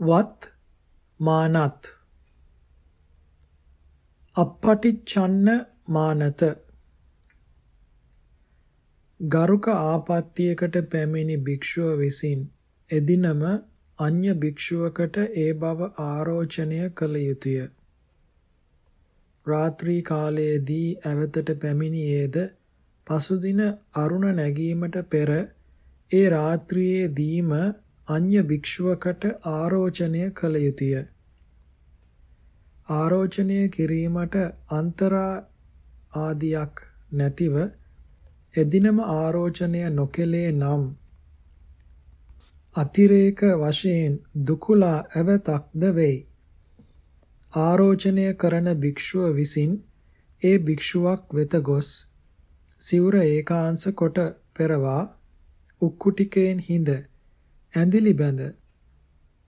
වත් මානත් අපපටිච්ඡන්න මානත ගරුක ආපත්‍යයකට පැමිණි භික්ෂුව විසින් එදිනම අන්‍ය භික්ෂුවකට ඒ බව ආරෝචනය කළ යුතුය. රාත්‍රී කාලයේදී ඇවතට පැමිණියේද පසුදින අරුණ නැගීමට පෙර ඒ රාත්‍රියේදීම අන්‍ය භික්ෂුවකට ආරෝචනය කළ යුතුය. ආරෝචනය කිරීමට අන්තරා ආදියක් නැතිව එදිනම ආරෝචනය නොකෙලේ නම් අතිරේක වශයෙන් දුකුලා ඇවතක්ද වෙයි. ආරෝචනය කරන භික්ෂුව විසින් ඒ භික්ෂුවක් වෙත ගොස් සිවුර ඒකාංශ කොට පෙරවා උක්කුටිකයෙන් හිඳ ඇඳිලි බැඳ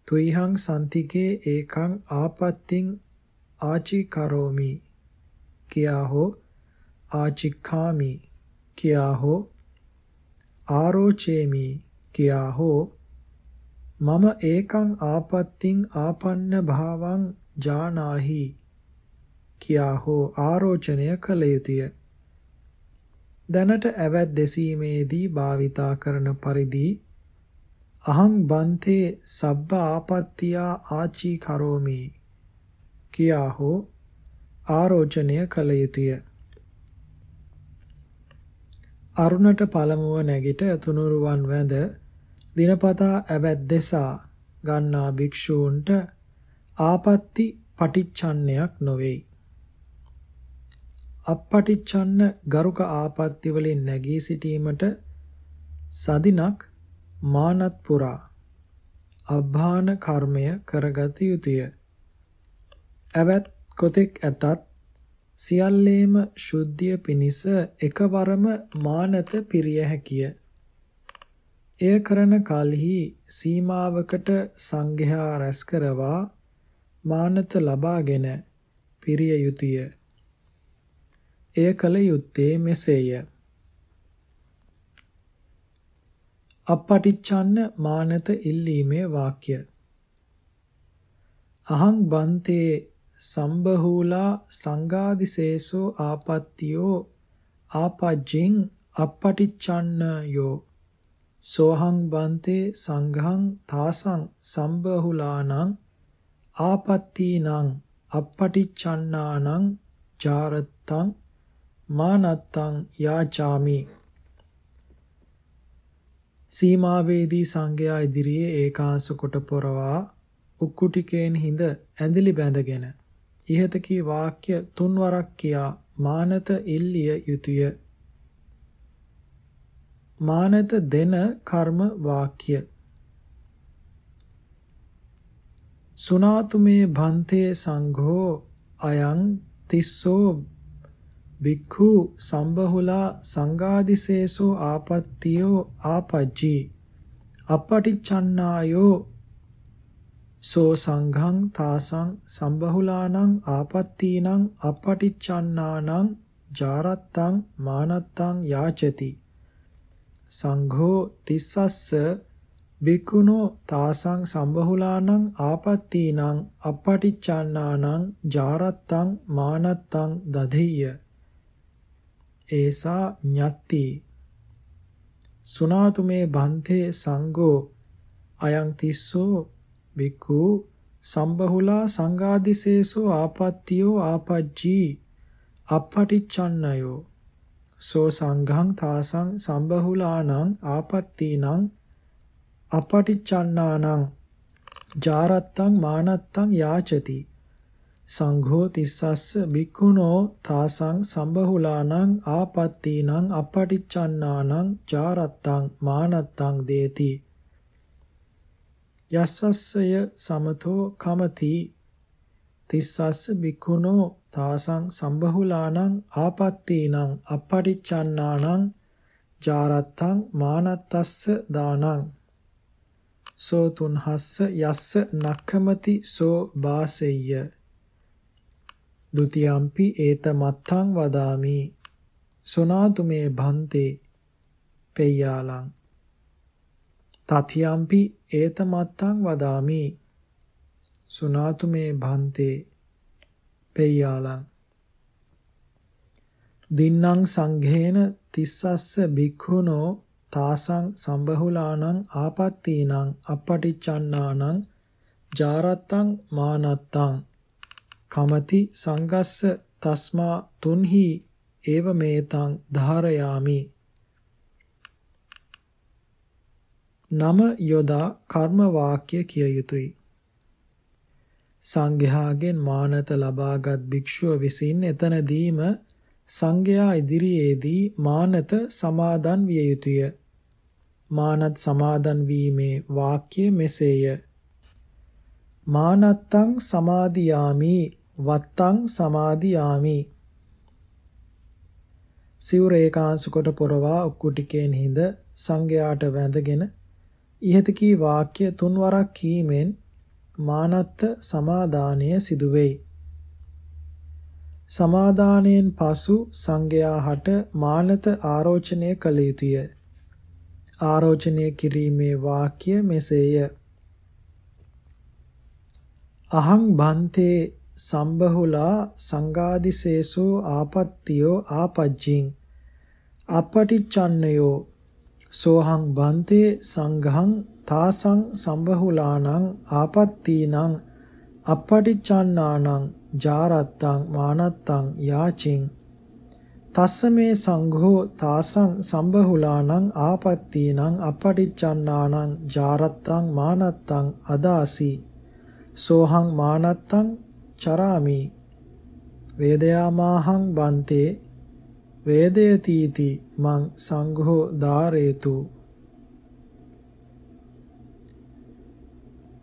තුයිහං සන්තිකේ ඒකං ආපත්තිං ආචි කරෝමි කියා හෝ ආචික්ඛාමි. කියා හෝ ආරෝචේමි. කියා හෝ මම ඒකං ආපත්තිං ආපන්න භාවං ජානාහි. කියා හෝ ආරෝචනය කළ යුතුය. දැනට ඇවැත් දෙසීමේදී භාවිතා කරන පරිදි අහං බන්තේ සබ්බ ආපත්තියා ආචී කරෝමි කියා හෝ ආරෝචනය කළ යුතුය. අරුණට පළමුව නැගිට තුනුරුවන් වැඳ දිනපතා ඇවැත් දෙසා ගන්නා භික්ෂූන්ට ආපත්‍ති පටිච්චන්නයක් නොවේයි. අපපටිච්චන්න ගරුක ආපත්‍ති වලින් නැගී සිටීමට සදිනක් මානත් පුරා අභාන කර්මය කරගත යුතුය. ඇවැත් කොතෙක් ඇතත් සියල්ලේම ශුද්ධිය පිණිස එකවරම මානත පිරිය හැකිය. එය කරන කලෙහි සීමාවකට සංඝයා රැස් කරවා මානත ලබාගෙන පිරිය යුතුය. එය කල යුත්තේ මෙසේය. අපපටිච්චන්න මානත ඉල්ලීමේ වාක්‍ය. අහං බන්තේ සම්බහූලා සංගාදිසේසෝ ආපත්තියෝ ආපජ්ජින් අපපටිච්චන්නයෝ සෝහං බන්තේ සංඝං තාසං සම්බහුලානං ආපත්තීනං අපපටිච්චන්නානං ජාරත්තං මානත්තං යාචාමි. සීමාවේදී සංඝයා ඉදිරියේ ඒකාංශ කොට පොරවා උක්කුටිකේන් හිඳ ඇඳිලි බැඳගෙන ඉහත කී වාක්‍ය තුන්වරක් කියා මානත ඉල්ලිය යුතුය. මානත දෙන කර්ම වාක්‍ය සුනාතුමේ භන්තේ සංඝෝ අයං තිස්සෝ බික්ඛු සම්බහුලා සංඝාදිසේසෝ ආපත්තියෝ ආපජ්ජී. අපටිච්චන්නායෝ සෝ සංඝං තාසං සම්බහුලානං ආපත්තීනං අපටිච්චන්නානං ජාරත්තං මානත්තං යාචති. සංඝෝ තිස්සස්ස බිකුණෝ තාසං සම්බහුලානං ආපත්තීනං අපටිච්චන්නානං ජාරත්තං මානත්තං දදෙය්‍ය ඒසා ඤත්ති. සුනාතුමේ බන්තේ සංඝෝ අයං තිස්සෝ බික්ඛු සම්බහුලා සංඝාදිසේසෝ ආපත්තියෝ ආපජ්ජී අපපටිච්චන්නයෝ සෝ සංඝං තාසං සම්බහුලානං ආපත්තීනං අපටිච්චන්නානං ජාරත්තං මානත්තං යාචති. සංඝෝ තිස්සස්ස බික්ඛුනෝ තාසං සම්බහුලානං ආපත්තීනං අපටිච්චන්නානං ජාරත්තං මානත්තං දේති. යස්සස්සය සමතෝ කමති. තිස්සස්ස බික්ඛුනෝ තාසං සම්බහුලානං ආපත්තීනං අපටිච්චන්නානං ජාරත්තං මානත්තස්ස දානං. සෝ තුන්හස්ස යස්ස නක්ඛමති සෝ වාසෙය්‍ය. ဒ ුතියම්පි ඒත මත්තං වදාමි। සුනාතුමේ භන්තේ පෙය්‍යාලං। තතියම්පි ඒතමත්තං වදාමි। සුනාතු මේ භන්තේ පෙය්‍යාලං। දින්නම් සංඝේන තිස්සස්ස බික්ඛුනෝ තාසං සම්බහුලානං ආපත්තීනං අපටිච්චන්නානං ජාරත්තං මානත්තං। කමති සංගස්ස තස්මා තුන්හි ඒව මේතං ධාරයාමි නම යොදා කර්ම වාක්‍ය කිය යුතුය සංඝයාගෙන් මානත ලබාගත් භික්ෂුව විසින් එතනදීම සංඝයා ඉදිරියේදී මානත සමාදන් විය යුතුය. මානත් සමාදන් වීමේ වාක්‍ය මෙසේය. මානත්තං සමාදියාමි වත්තං සමාදියාමි සිවුර ඒකාංශ කොට පොරවා උක්කුටිකෙන් හිඳ සංඝයාට වැඳගෙන ඉහත කී වාක්‍ය තුන්වරක් කීමෙන් මානත්ත සමාදානය සිදු වෙයි. සමාදානයෙන් පසු සංඝයා හට මානත ආරෝචනය කළ යුතුය. ආරෝචනය කිරීමේ වාක්‍ය මෙසේය. අහං බන්තේ සම්බහුලා සංගාදිසේසෝ ආපත්තියෝ ආපජ්ජින්. අපටිච්චන්නයෝ සෝහං බන්තේ සංඝං තාසං සම්බහුලානං ආපත්තීනං අපටිච්චන්නානං ජාරත්තං මානත්තං යාචින්. තස්සමේ සංඝෝ තාසං සම්බහුලානං ආපත්තීනං අපටිච්චන්නානං ජාරත්තං මානත්තං අදාසි. සෝහං මානත්තං චරාමි වේදයාමාහං බන්තේ වේදයතීති මං සංඝෝ ධාරේතු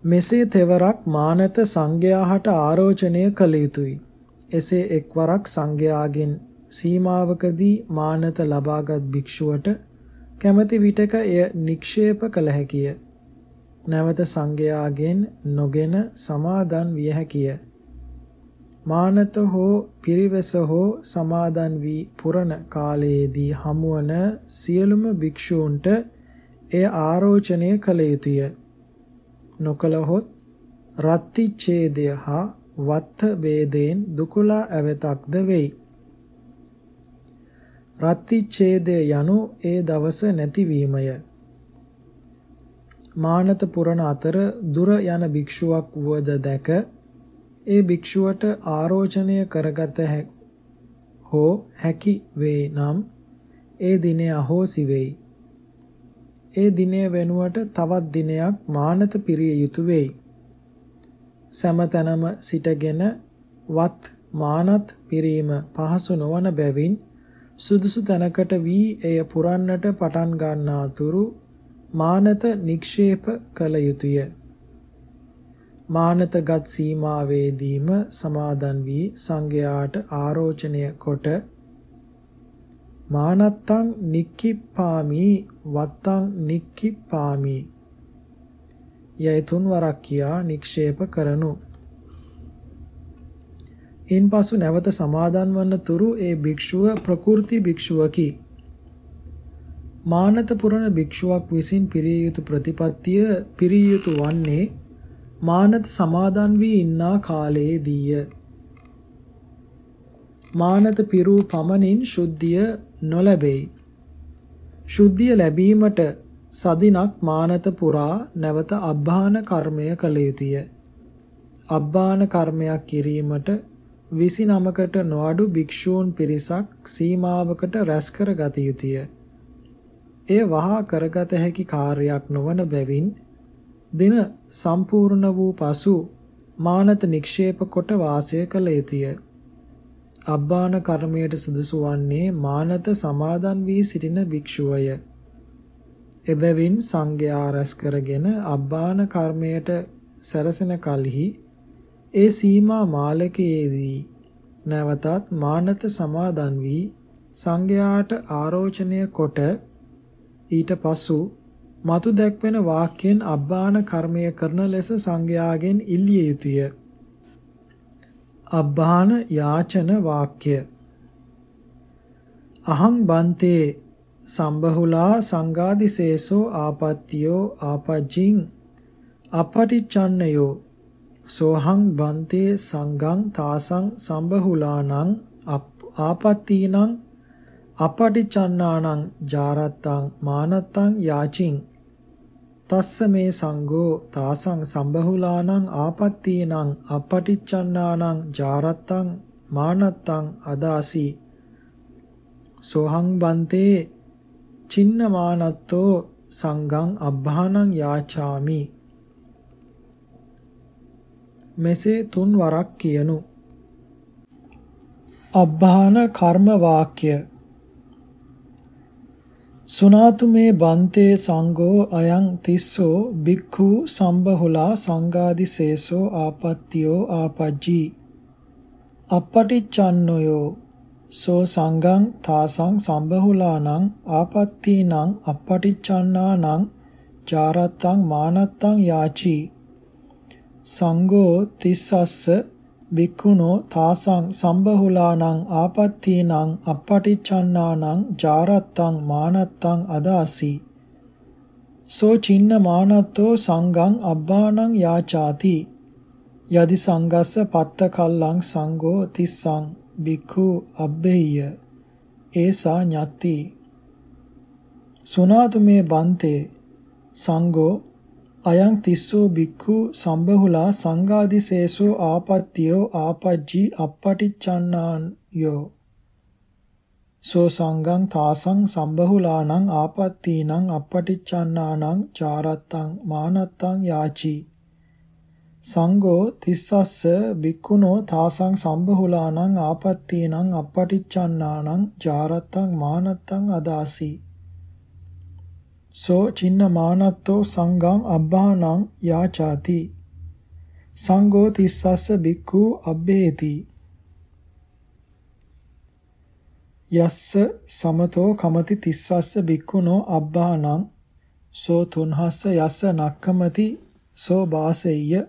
මෙසේ තෙවරක් මානත සංඝයාහට ආරෝචනය කළ යුතුය. එසේ එක්වරක් සංඝයාගෙන් සීමාවකදී මානත ලබාගත් භික්ෂුවට කැමැති විටක එය නික්ෂේප කළ හැකිය. නැවත සංඝයාගෙන් නොගෙන සමාදන් විය හැකිය. මානත හෝ පිරිවැස හෝ සමාදන් වී පුරණ කාලයේදී හමුවන සියලුම භික්ෂූන්ට එය ආරෝචනය කළ යුතුය. නොකලහොත් රත්ති ඡේදය හා වත්ත ભેදයෙන් දුකලා ඇවතක්ද වෙයි. රත්ති ඡේදය යනු ඒ දවස නැතිවීමය. මානත පුරණ අතර දුර යන භික්ෂුවක් වුවද දැක ඒ භික්ෂුවට ආරෝචනය කරගත හෝ හැකි වේ නම් ඒ දිනේ අහෝසි වෙයි. ඒ දිනය වෙනුවට තවත් දිනයක් මානත පිරිය යුතු වෙයි. සෑමතැනම සිටගෙන වත් මානත් පිරීම පහසු නොවන බැවින් සුදුසු තැනකට වී එය පුරන්නට පටන් ගන්නාතුරු මානත නික්ෂේප කළ යුතුය. මානතගත් සීමාවේදීම සමාදන් වී සංඝයාට ආරෝචනය කොට මානත්තං නික්කිප්පාමි වත්තං නික්කිප්පාමි යයි තුන්වරක් කියා නික්ෂේප කරනු. ඉන්පසු නැවත සමාදන් වන තුරු ඒ භික්ෂුව ප්‍රකෘති භික්ෂුවකි. මානත පුරණ භික්ෂුවක් විසින් පිරිය යුතු ප්‍රතිපත්තිය පිරිය යුතු වන්නේ මානත සමාදන් වී ඉන්නා කාලයේදීය. මානත පිරූ පමණින් ශුද්ධිය නොලැබෙයි. ශුද්ධිය ලැබීමට සදිනක් මානත පුරා නැවත අබ්බාන කර්මය කළ යුතුය. අබ්බාන කර්මයක් කිරීමට 29කට නොඅඩු භික්ෂූන් පිරිසක් සීමාවකට රැස් කර ගත යුතුය. එය වහා කරගත හැකි කාර්යයක් නොවන බැවින් දින සම්පූර්ණ වූ පසු මානත නික්ෂේප කොට වාසය කළ යුතුය. අබ්බාන කර්මයට සුදුසු වන්නේ මානත සමාදන් වී සිටින භික්ෂුවය. එබැවින් සංඝයා රැස් කරගෙන අබ්බාන කර්මයට සැරසෙන කලෙහි ඒ සීමා මාලකයේදී නැවතත් මානත සමාදන් වී සංඝයාට ආරෝචනය කොට ඊට පසු මතු දැක්වෙන වාක්‍යයෙන් අබ්බාන කර්මය කරන ලෙස සංඝයාගෙන් ඉල්ලිය යුතුය. අබ්බාන යාචන වාක්‍ය අහං බන්තේ සම්බහුලා සංගාදිසේසෝ ආපත්තියෝ ආපජ්ජින් අපටිච්චන්නයෝ සෝහං බන්තේ සංගං තාසං සම්බහුලානං ආපත්තීනං අපටිචන්නානං ජාරත්තං මානත්තං යාචින් තස්ස මේ සංඝෝ තාසං සම්බහුලානං ආපත්තීනං අපටිච්චන්නානං ජාරත්තං මානත්තං අදාසි සෝහං බන්තේ චින්න මානත්තෝ සංඝං අබ්බානං යාචාමි මෙසේ තුන් වරක් කියනු. අබ්බාන කර්ම වාක්‍ය සුනාතු මේ බන්තේ සංඝෝ අයං තිස්සෝ බික්ඛු සම්බහුලා සංඝාදිසේසෝ ආපත්තියෝ ආපජ්ජී අපටිච්චන්නයෝ සෝ සංඝං තාසං සම්බහුලානං ආපත්තීනං අපටිච්චන්නානං චාරත්තං මානත්තං යාචි සංඝෝ තිස්සස්ස බික්ඛුනෝ තාසං සම්බහුලානං ආපත්තීනං අපටිච්චන්නානං ජාරත්තං මානත්තං අදාසි. සෝ චින්න මානත්තෝ සංඝං අබ්බානං යාචාති. යදි සංගස්ස පත්ත කල්ලං සංඝෝ තිස්සං බික්ඛු අබ්බෙය්‍ය. ඒසා ඤත්ති. සුනාතු මේ බන්තේ සංඝෝ අයං තිස්සෝ බික්ඛු සම්බහුලා සංඝාදිසේසෝ ආපත්තියෝ ආපජ්ජි අප්පටිච්චන්නායෝ සෝ සංඝං තාසං සම්බහුලානං ආපත්තීනං අප්පටිච්චන්නානං චාරත්තං මානත්තං යාචි. සංඝෝ තිස්සස්ස බික්ඛුනෝ තාසං සම්බහුලානං ආපත්තීනං අප්පටිච්චන්නානං චාරත්තං මානත්තං අදාසි. සෝ චින්න මානත්තෝ සංඝං අබ්බානං යාචාති. සංඝෝ තිස්සස්ස බික්ඛු අබ්බේති. යස්ස සමතෝ කමති තිස්සස්ස බික්ඛුනෝ අබ්බානං. සෝ තුන්හස්ස යස්ස නක්කමති සෝ වාසෙය්‍ය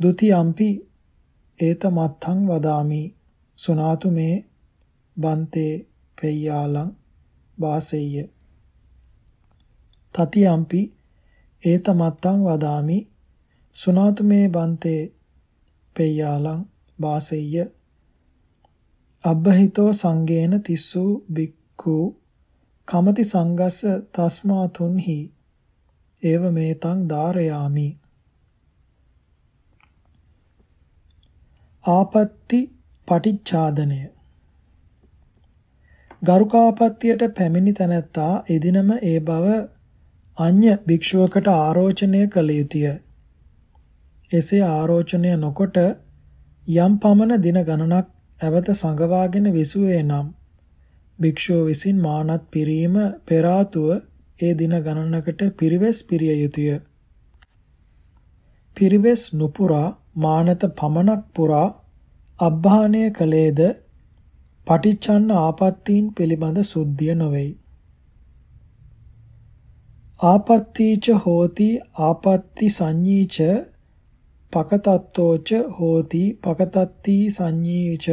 ဒ ුතියම්පි ඒතමත්තං වදාමි. සුනාතු මේ බන්තේ පෙය්‍යාලං වාසෙය්‍ය තතියම්පි ඒතමත්තං වදාමි සුනාතු මේ බන්තේ පෙය්‍යාලං වාසෙය්‍ය අබ්බහිතෝ සංගේන තිස්සු බික්ඛු කමති සංගස්ස තස්මා තුන්හි ඒව මේතං ධාරයාමි. ආපත්‍ති පටිච්ඡාදනය. ගරුකාපත්තියට පැමිණි තැනැත්තා එදිනම ඒ බව අඤ්‍ය භික්ෂුවකට ආරෝචනය කළ යුතුය. එසේ ආරෝචනය නොකොට යම් පමණ දින ගණනක් ඇවත සංගවාගෙන විසුවේ නම් භික්ෂුව විසින් මානත් පිරීම පෙර ඒ දින ගණනකට පිරිවෙස් පිරිය යුතුය. පිරිවෙස් නුපුරා මානත පමණක් පුරා අබ්බාහනය කළේද පටිච්චන්න ආපත්තීන් පිළිබඳ සුද්ධිය නොවේයි. ආපත්තීච හෝති ආපත්ති සංඤීච පකතත්තෝච හෝති පකතත්ති සංඤීච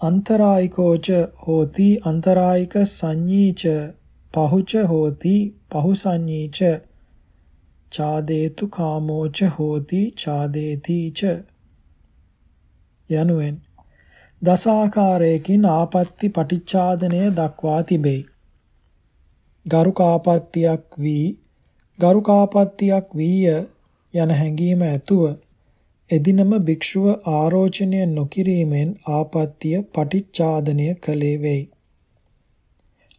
අන්තරායිකෝච හෝති අන්තරායික සංඤීච පහුච හෝති පහු සංඤීච චාදේතු කාමෝච හෝති චාදේතිච යනුවෙන් දසාකාරයකින් ආපත්‍ති පටිච්චාදනය දක්වා තිබේ. ගරුකාපත්තියක් වී ගරුකාපත්තියක් වීය යන හැඟීම ඇතුව එදිනම භික්ෂුව ආරෝචනය නොකිරීමෙන් ආපත්තිය පටිච්චාදනය කළේ වෙයි.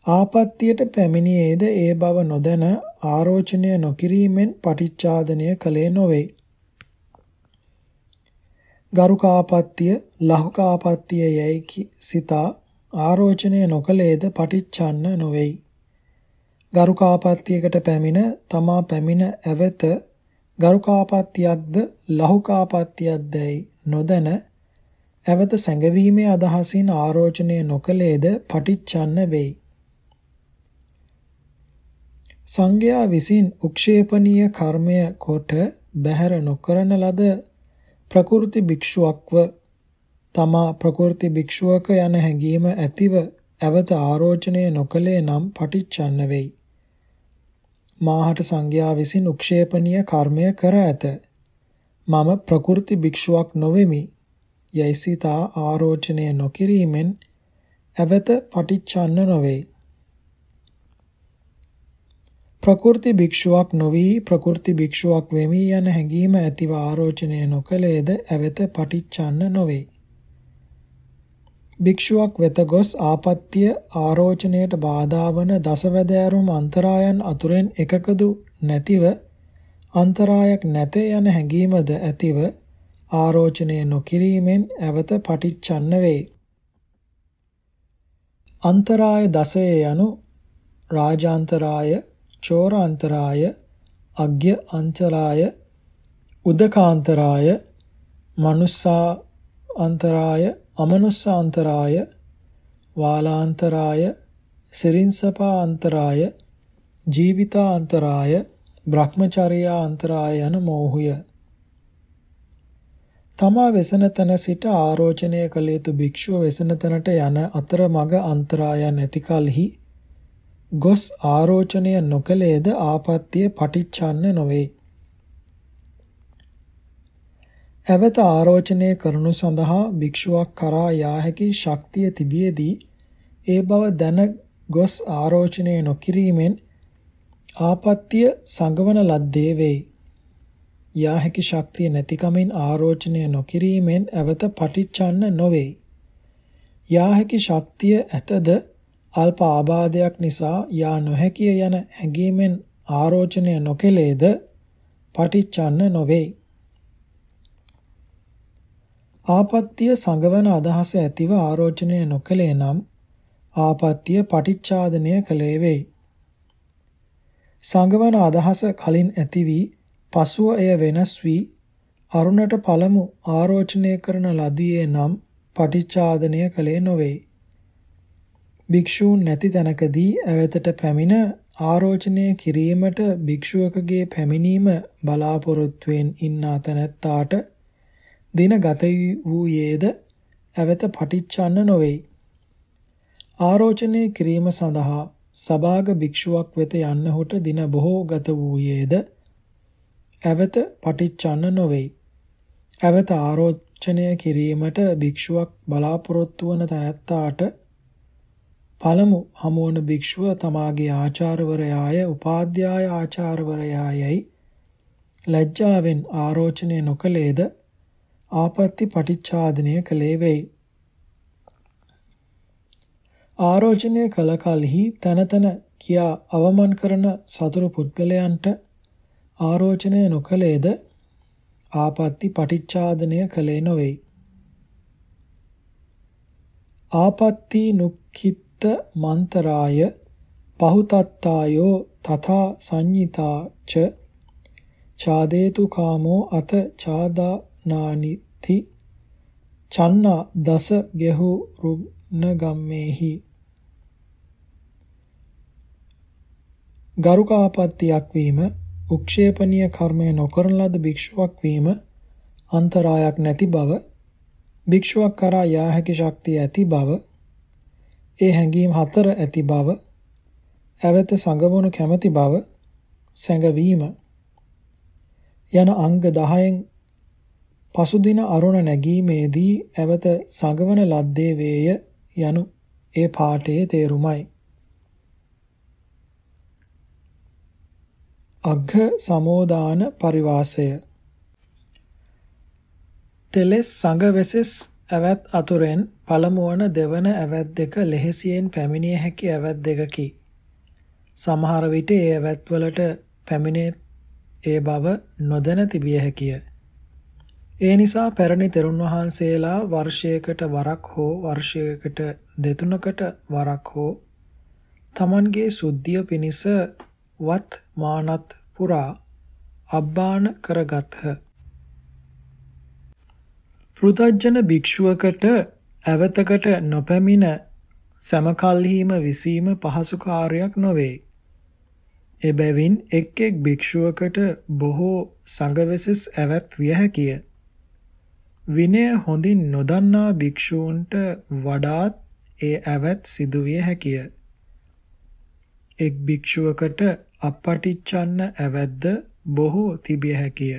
ආපත්තියට පැමිණියේද ඒ බව නොදැන ආරෝචනය නොකිරීමෙන් පටිච්චාදනය කළේ නොවේ. ගරුකාපත්තිය ලහුකාපත්තිය යැයි සිතා ආරෝචනය නොකලේද පටිච්චන්න නොවේයි. ගරුකාපත්තියකට පැමිණ තමා පැමිණ ඇවත ගරුකාපත්තියක්ද ලහුකාපත්තියක්දයි නොදැන ඇවත සැඟවීමේ අදහසින් ආරෝචනය නොකලේද පටිච්චන්න වෙයි. සංඝයා විසින් උක්ෂේපනීය කර්මය කොට බැහැර නොකරන ලද ප්‍රකෘති භික්ෂුවක්ව තමා ප්‍රකෘති භික්ෂුවක යන හැඟීම ඇතිව ඇවත ආරෝචනය නොකලේ නම් පටිච්චන්න වෙයි. මාහට සංඝයා විසින් උක්ෂේපනීය කර්මය කර ඇත. මම ප්‍රකෘති භික්ෂුවක් නොවෙමි. යයිසිතා ආරෝචනය නොකිරීමෙන් ඇවත පටිච්චන්න නොවේ. ප්‍රකෘති භික්ෂුවක් නොවි ප්‍රකෘති භික්ෂුවක් වෙමි යන හැඟීම ඇතිව ආරෝචනය නොකලේද ඇවත පටිච්චන්න නොවේ. භික්ෂුවක් වෙත ගොස් ආපත්‍ය ආරෝචනයට බාධා වන දසවැදෑරුම් අන්තරායන් අතුරෙන් එකකදු නැතිව අන්තරායක් නැතේ යන හැඟීමද ඇතිව ආරෝචනය නොකිරීමෙන් ඇවත පටිච්චන්න වේ. අන්තරාය දසය යනු රාජාන්තරාය, චෝරාන්තරාය, අග්්‍ය අංචලාය, උදකාන්තරාය, මනුස්සා අන්තරාය, අමනුස්සාන්තරාය, වාලාන්තරාය, සිරින්සපා අන්තරාය, ජීවිතාන්තරාය, බ්‍රහ්මචර්යා අන්තරාය යන මෝහය. තමා වෙසන තැන සිට ආරෝචනය කළ යුතු භික්ෂුව වෙසන තැනට යන අතර මග අන්තරායන් ඇති කලෙහි ගොස් ආරෝචනය නොකලේද ආපත්‍ය පටිච්චන්න නොවේ. ඇවත ආරෝචනය කරනු සඳහා භික්ෂුවක් කරා යා හැකි ශක්තිය තිබියදී ඒ බව දැන ගොස් ආරෝචනය නොකිරීමෙන් ආපත්‍ය සංගවන ලද්දේ වෙයි. යා හැකි ශක්තිය නැතිකමින් ආරෝචනය නොකිරීමෙන් ඇවත පටිච්චන්න නොවේ. යා හැකි ශක්තිය ඇතද අල්ප ආබාධයක් නිසා යා නොහැකිය යන හැඟීමෙන් ආරෝචනය නොකලේද පටිච්චන්න නොවේ. ආපත්‍ය සංගවන අදහස ඇතිව ආරෝචනය නොකලේ නම් ආපත්‍ය පටිච්චාදනය කලේ වෙයි. සංගවන අදහස කලින් ඇති වී පසුව එය වෙනස් වී අරුණට පළමු ආරෝචනය කරන ලදියේ නම් පටිච්චාදනය කලේ නොවේ. භික්ෂූන් නැති තැනකදී ඇවතට පැමිණ ආරෝචනය කිරීමට භික්ෂුවකගේ පැමිණීම බලාපොරොත්තුවෙන් ඉන්නා තැනැත්තාට දින ගත වූයේද ඇවත පටිච්චන්න නොවේයි. ආරෝචනය කිරීම සඳහා සභාග භික්ෂුවක් වෙත යන්නහුට දින බොහෝ ගත වූයේද ඇවත පටිච්චන්න නොවේයි. ඇවත ආරෝචනය කිරීමට භික්ෂුවක් බලාපොරොත්තු වන තැනැත්තාට පළමු හමුවන භික්ෂුව තමාගේ ආචාර්යවරයාය උපාධ්‍යාය ආචාර්යවරයායයි ලැජ්ජාවෙන් ආරෝචනය නොකලේද ආපත්‍ති පටිච්චාදනය කළේ වෙයි. ආරෝචනය කළ කලෙහි තන තන කියා අවමන් කරන සතුරු පුද්ගලයන්ට ආරෝචනය නොකලේද ආපත්‍ති පටිච්චාදනය කළේ නොවේ. ආපත්‍ති නුක්ඛිත මන්තරාය පහුතත්තායෝ තථා සංඤිතා ච ඡාදේතු කාමෝ අත ඡාදානානිති චන්න දස ගෙහු රුණ ගම්මේහි ගරුකාපත්තියක් වීම උක්ෂේපනීය කර්මය නොකරන ලද භික්ෂුවක් වීම අන්තරායක් නැති බව භික්ෂුවක් කරා යා හැකි ශක්තිය ඇති බව ඒ හැඟීම් හතර ඇති බව ඇවත සංගවණු කැමැති බව සැඟවීම. යන අංග 10න් පසුදින අරුණ නැගීමේදී ඇවත සංගවන ලද්දේ වේය යනු ඒ පාඨයේ තේරුමයි අග්ග සමෝදාන පරිවාසය තෙලෙස් සංගවැසෙස් ඇවැත් අතුරෙන් පළමුවන දෙවන ඇවැත් දෙක ලෙහෙසියෙන් පැමිණිය හැකි ඇවැත් දෙකකි. සමහර විට ඒ ඇවැත්වලට පැමිණේ ඒ බව නොදැන තිබිය හැකිය. ඒ නිසා පැරණි තෙරුන් වහන්සේලා වර්ෂයකට වරක් හෝ වර්ෂයකට දෙතුනකට වරක් හෝ තමන්ගේ සුද්ධිය පිණිස වත් මානත් පුරා අබ්බාන කරගත්හ. පෘතජ්ජන භික්ෂුවකට ඇවතකට නොපැමිණ සමකල්හිම විසීම පහසු කාර්යයක් නොවේ. එබැවින් එක් එක් භික්ෂුවකට බොහෝ සංඝවෙසස් ඇවත් විය හැකිය. විනය හොඳින් නොදන්නා භික්ෂූන්ට වඩාත් ඒ ඇවත් සිදු විය හැකිය. එක් භික්ෂුවකට අපටිච්චන්න ඇවැද්ද බොහෝ තිබිය හැකිය.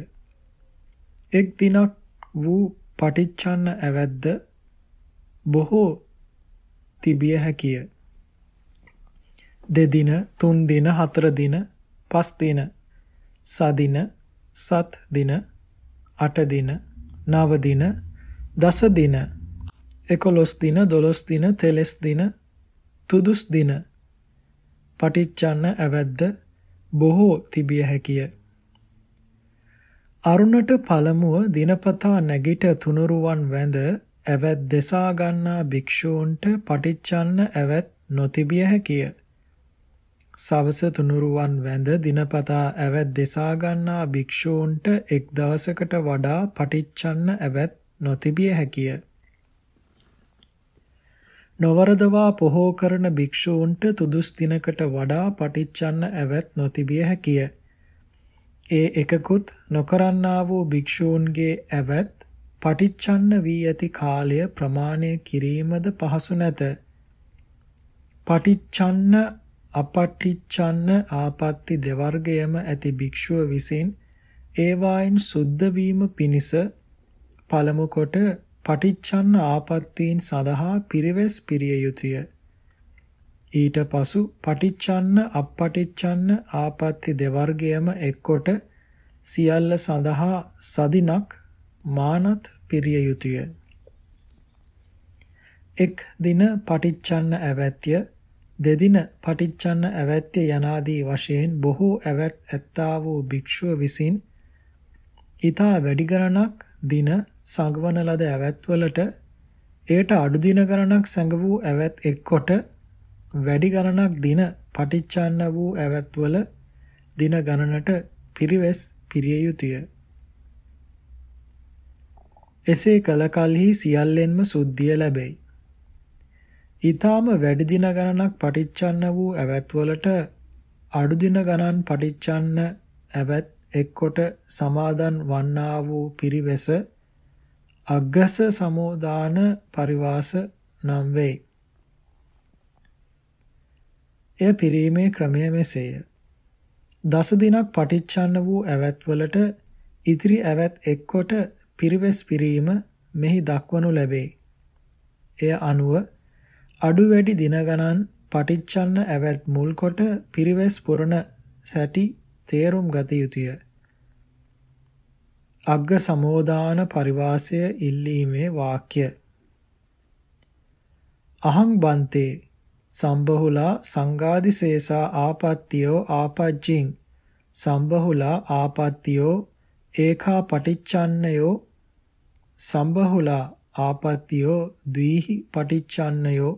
එක් දිනක් වූ පටිච්චන්න ඇවැද්ද බොහෝ තිබිය හැකිය. දෙදින, තුන් දින, හතර දින, පස් දින, සදින, සත් දින, අට දින, නව දින, දස දින, එකොළොස් දින, දොළොස් දින, තෙලස් දින, තුදුස් දින පටිච්චන්න ඇවැද්ද බොහෝ තිබිය හැකිය. අරුණට පළමුව දිනපතා නැගිට තුනුරුවන් වැඳ ඇවැත් දෙසා ගන්නා භික්ෂූන්ට පටිච්චන්න ඇවැත් නොතිබිය හැකිය. සවස තුනුරුවන් වැඳ දිනපතා ඇවැත් දෙසා ගන්නා භික්ෂූන්ට එක් දවසකට වඩා පටිච්චන්න ඇවැත් නොතිබිය හැකිය. නොවරදවා පොහෝ කරන භික්ෂූන්ට තුදුස් දිනකට වඩා පටිච්චන්න ඇවැත් නොතිබිය හැකිය. ඒ එකකුත් නොකරන්නා වූ භික්ෂූන්ගේ ඇවැත් පටිච්චන්න වී ඇති කාලය ප්‍රමාණය කිරීමද පහසු නැත. පටිච්චන්න අපටිච්චන්න ආපත්‍ති දෙවර්ගයම ඇති භික්ෂුව විසින් ඒවායින් සුද්ධ වීම පිණිස පළමු කොට පටිච්චන්න ආපත්තීන් සඳහා පිරිවෙස් පිරිය යුතුය. ඊට පසු පටිච්චන්න අපටිච්චන්න ආපත්‍ති දෙවර්ගයම එක්කොට සියල්ල සඳහා සදිනක් මානත් පිරිය යුතුය. එක් දින පටිච්චන්න ඇවැත්‍ය දෙදින පටිච්චන්න ඇවැත්‍ය යනාදී වශයෙන් බොහෝ ඇවැත් ඇත්තා වූ භික්ෂුව විසින් ඊතා වැඩි ගණනක් දින සංගවන ලද ඇවැත්වලට එයට අඩු දින ගණනක් සැඟ වූ ඇවැත් එක්කොට වැඩි ගණනක් දින පටිච්චන්න වූ ඇවැත්වල දින ගණනට පිරිවෙස් පිරිය යුතුය. එසේ කල කලෙහි සියල්ලෙන්ම සුද්ධිය ලැබෙයි. ඊ타ම වැඩි දින ගණනක් පටිච්චන්න වූ ඇවැත්වලට අඩු දින ගණන් පටිච්චන්න ඇවැත් එක්කොට සමාදන් වන්නා වූ පිරිවෙස අග්ගස සමෝදාන පරිවාස නම් වේ. එය පිරීමේ ක්‍රමය මෙසේය. දස දිනක් පටිච්චන්න වූ ඇවැත්වලට ඉදිරි ඇවැත් එක්කොට පිරිවෙස් පිරීම මෙහි දක්වනු ලැබේ. එය අනුව අඩු වැඩි දින ගණන් පටිච්චන්න ඇවැත් මුල් කොට පිරිවෙස් පුරන සැටි තේරුම් ගත යුතුය. අග්ග සමෝදාන පරිවාසය ඉල්ලීමේ වාක්‍ය අහං බන්තේ සම්බහුලා සංගාදිසේසා ආපත්තියෝ ආපජ්ජින් සම්බහුලා ආපත්තියෝ ඒකා පටිච්චන්නයෝ සම්බහුලා ආපත්තියෝ ද්විහි පටිච්චන්නයෝ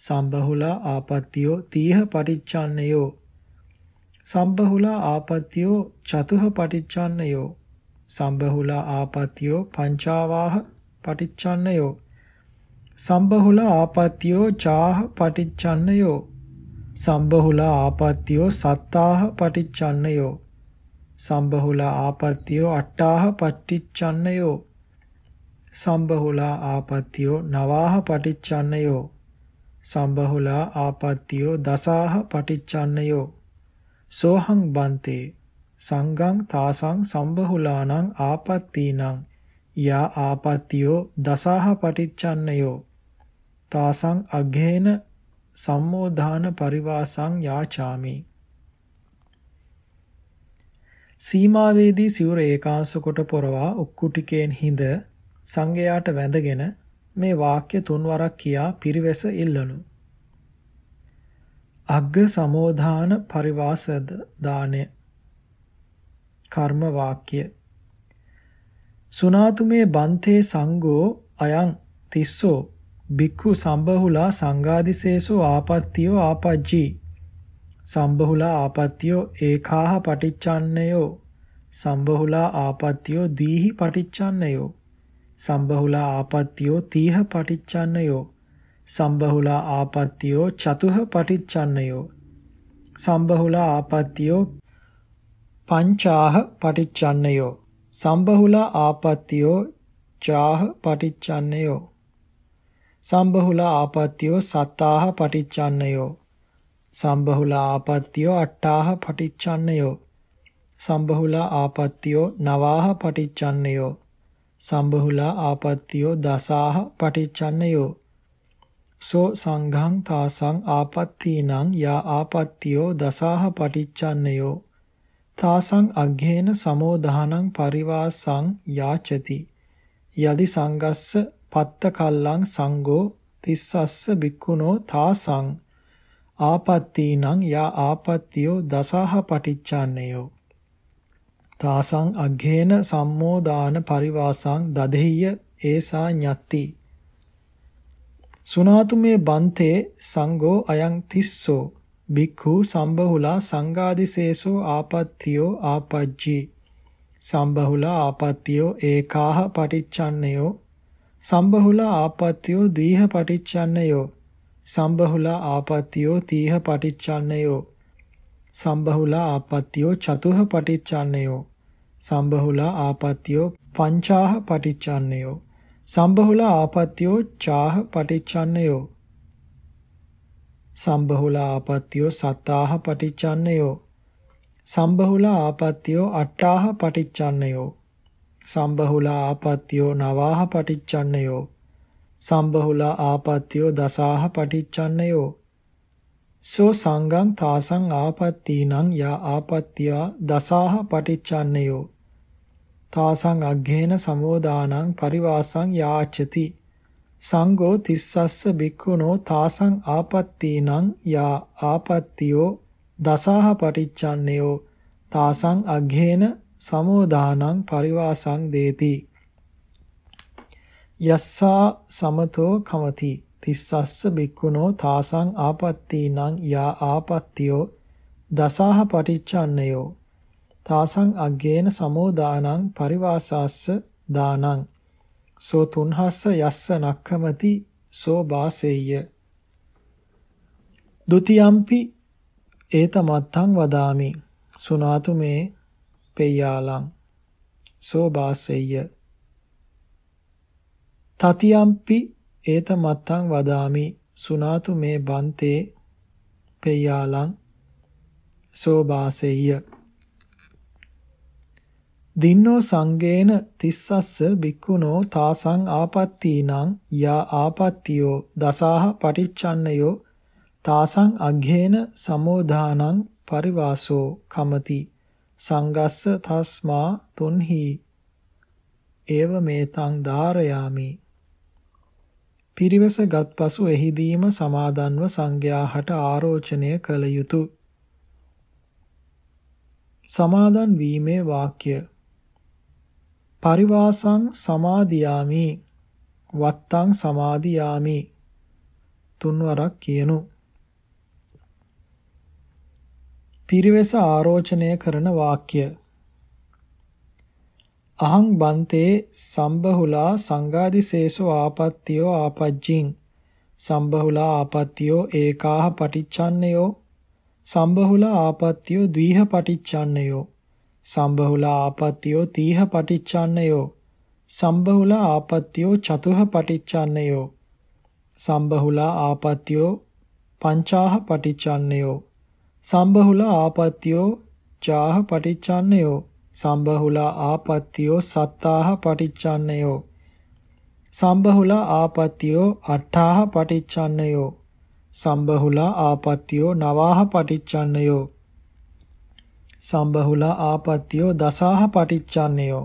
සම්බහුලා ආපත්තියෝ තීහ පටිච්චන්නයෝ සම්බහුලා ආපත්තියෝ චතුහ පටිච්චන්නයෝ සම්බහුලා ආපත්තියෝ පංචාවාහ පටිච්චන්නයෝ සම්බහුලා ආපත්තියෝ චාහ පටිච්චන්නයෝ සම්බහුලා ආපත්තියෝ සත්තාහ පටිච්චන්නයෝ සම්බහුලා ආපත්තියෝ අට්ඨාහ පටිච්චන්නයෝ සම්බහුලා ආපත්තියෝ නවාහ පටිච්චන්නයෝ සම්බහුලා ආපත්තියෝ දසාහ පටිච්චන්නයෝ. සෝහං බන්තේ. සංගං තාසං සම්බහුලානං ආපත්තීනං. යා ආපත්තියෝ දසාහ පටිච්චන්නයෝ. තාසං අග්ගේන සම්මෝධාන පරිවාසං යාචාමි. සීමාවේදී සිවුර ඒකාංශ කොට පොරවා උක්කුටිකෙන් හිඳ සංඝයාට වැඳගෙන මේ වාක්‍ය තුන්වරක් කියා පිරිවෙස ඉල්ලනු. අග්ග සමෝධාන පරිවාසද දානය. කර්ම වාක්‍ය. සුනාතුමේ බන්තේ සංඝෝ අයං තිස්සෝ බික්ඛු සම්බහුලා සංඝාදිසේසෝ ආපත්තියෝ ආපජ්ජී. සම්බහුලා ආපත්තියෝ ඒකාහ පටිච්චන්නයෝ සම්බහුලා ආපත්තියෝ දීහි පටිච්චන්නයෝ සම්බහුලා ආපත්තියෝ තීහ පටිච්චන්නයෝ. සම්බහුලා ආපත්තියෝ චතුහ පටිච්චන්නයෝ. සම්බහුලා ආපත්තියෝ පංචාහ පටිච්චන්නයෝ. සම්බහුලා ආපත්තියෝ චාහ පටිච්චන්නයෝ. සම්බහුලා ආපත්තියෝ සත්තාහ පටිච්චන්නයෝ. සම්බහුල ආපත්තියෝ අට්ඨාහ පටිච්චන්නයෝ. සම්බහුල ආපත්තියෝ නවාහ පටිච්චන්නයෝ. සම්බහුල ආපත්තියෝ දසාහ පටිච්චන්නයෝ. සෝ සංඝං තාසං ආපත්තීනං යා ආපත්තියෝ දසාහ පටිච්චන්නයෝ. තාසං අග්ඝේන සමෝදානං පරිවාසං යාචති. යදි සංගස්ස පත්ත කල්ලං සංඝෝ තිස්සස්ස බික්කුණෝ තාසං. ආපත්තීනං යා ආපත්තියෝ දසාහ පටිච්චන්නයෝ. තාසං අග්ඝේන සම්මෝදාන පරිවාසං දදෙහිය ඒසා ඤත්ති. සුනාතු මේ බන්තේ සංඝෝ අයං තිස්සෝ. බික්ඛු සම්බහුලා සංඝාදිසේසෝ ආපත්තියෝ ආපජ්ජි. සම්බහුලා ආපත්තියෝ ඒකාහ පටිච්චන්නයෝ. සම්බහුලා ආපත්තියෝ දීහ පටිච්චන්නයෝ. සම්බහුලා ආපත්තියෝ තීහ පටිච්චන්නයෝ. සම්බහුලා ආපත්තියෝ චතුහ පටිච්චන්නයෝ. සම්බහුලා ආපත්තියෝ පංචාහ පටිච්චන්නයෝ. සම්බහුල ආපත්‍යෝ චාහ පටිච්චන්නයෝ. සම්බහුල ආපත්‍යෝ සත්තාහ පටිච්චන්නයෝ. සම්බහුල ආපත්‍යෝ අට්ඨාහ පටිච්චන්නයෝ. සම්බහුල ආපත්‍යෝ නවාහ පටිච්චන්නයෝ. සම්බහුල ආපත්‍යෝ දසාහ පටිච්චන්නයෝ. සෝ සංගං තාසං ආපත්තීනං යා ආපත්‍යා දසාහ පටිච්චන්නයෝ. තාසං අග්ඝේන සමෝදානං පරිවාසං යාචති සංඝෝ තිස්සස්ස බික්ඛුනෝ තාසං ආපත්තීනං යා ආපත්තියෝ දසාහ පටිච්චන්නයෝ. තාසං අග්ඝේන සමෝදානං පරිවාසං දේති. යස්සා සමතෝ කමති. තිස්සස්ස බික්ඛුනෝ තාසං ආපත්තීනං යා ආපත්තියෝ දසාහ පටිච්චන්නයෝ තාසං අග්ගේන සමෝදානං පරිවාසස්ස දානං සෝ තුන්හස්ස යස්ස නක්ඛමති සෝ වාසෙය්‍ය ဒ ුතියම්පි ඒත මත්තං වදාමි සුනාතු මේ පෙය්‍යාලං සෝ වාසෙය්‍ය තතියම්පි ඒත මත්තං වදාමි. සුනාතු මේ බන්තේ පෙය්‍යාලං සෝ වාසෙය්‍ය දින්නෝ සංගේන තිස්සස්ස බික්කුණෝ තාසං ආපත්තීනං යා ආපත්තියෝ දසාහ පටිච්චන්නයෝ තාසං අග්ඝේන සමෝධානං පරිවාසෝ කමති. සංගස්ස තස්මා තුන්හි. ඒව මේතං ධාරයාමි. පිරිවස ගත්පසු එහිදීම සමාදන්ව සංඝයාහට ආරෝචනය කළ යුතුය සමාදන් වීමේ වාක්‍ය. පරිවාසං සමාදියාමි. වත්තං සමාදියාමි. තුන්වරක් කියනු. පිරිවෙස ආරෝචනය කරන වාක්‍ය. අහං බන්තේ සම්බහුලා සංගාදිසේසු ආපත්තියෝ ආපජ්ජින්. සම්බහුලා ආපත්තියෝ ඒකාහ පටිච්චන්නයෝ සම්බහුලා ආපත්තියෝ ද්විහ පටිච්චන්නයෝ සම්බහුල ආපත්තියෝ තීහ පටිච්චන්නයෝ සම්බහුල ආපත්තියෝ චතුහ පටිච්චන්නයෝ සම්බහුල ආපත්තියෝ පංචාහ පටිච්චන්නයෝ සම්බහුල ආපත්තියෝ චාහ පටිච්චන්නයෝ සම්බහුල ආපත්තියෝ සත්තාහ පටිච්චන්නයෝ. සම්බහුල ආපත්තියෝ අට්ඨාහ පටිච්චන්නයෝ. සම්බහුල ආපත්තියෝ නවාහ පටිච්චන්නයෝ. සම්බහුලා ආපත්තියෝ දසාහ පටිච්චන්නයෝ.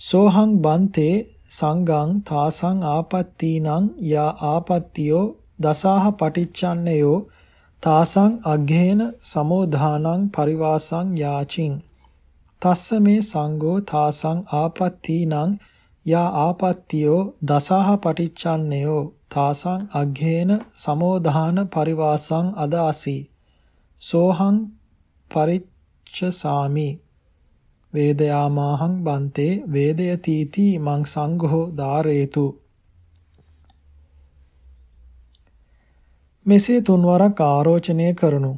සෝහං බන්තේ සංගං තාසං ආපත්තීනං යා ආපත්තියෝ දසාහ පටිච්චන්නයෝ. තාසං අග්ඝේන සමෝධානං පරිවාසං යාචින්. තස්ස මේ සංඝෝ තාසං ආපත්තීනං යා ආපත්තියෝ දසාහ පටිච්චන්නයෝ තාසං අග්ඝේන සමෝධාන පරිවාසං අදාසි සෝහං පරිච්ඡ සාමි වේදයාමාහං බන්තේ වේදයතීති මං සංඝෝ ධාරේතු මෙසේ තුන්වරක් ආරෝචනය කරනු